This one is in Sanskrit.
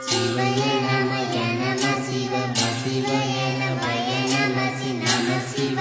Oh. नमः शिव